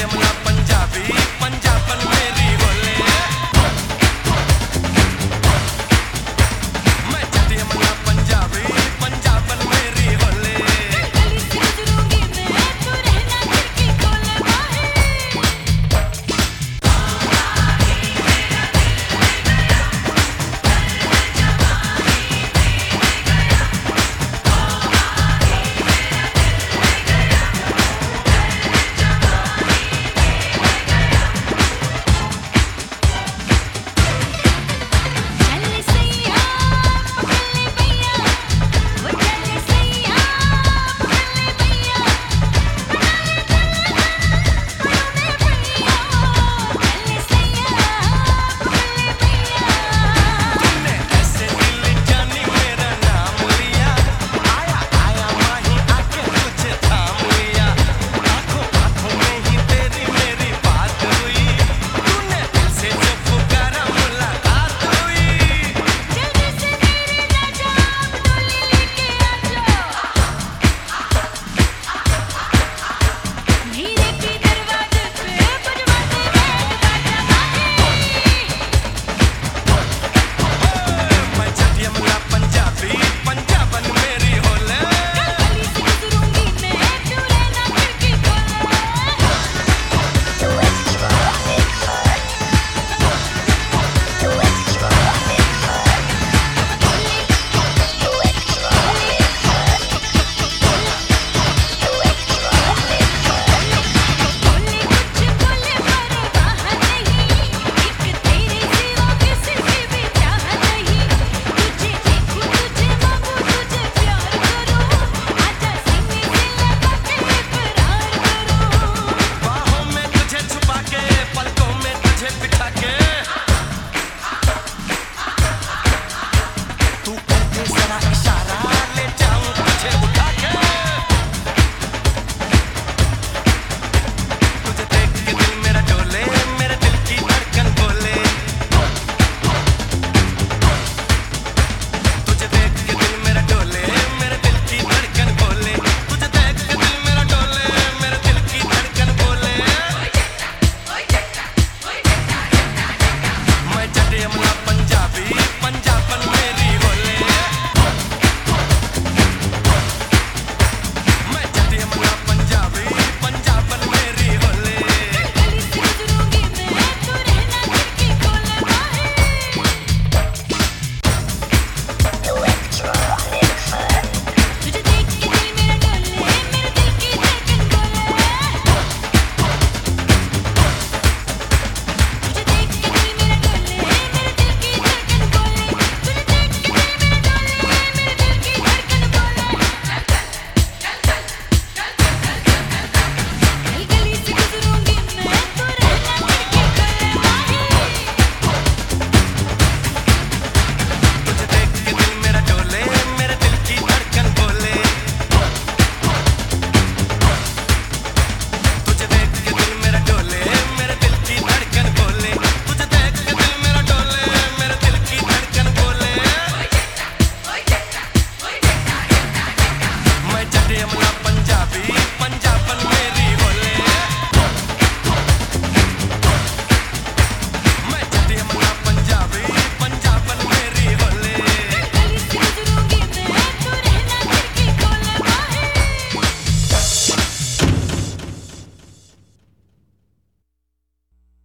I'm not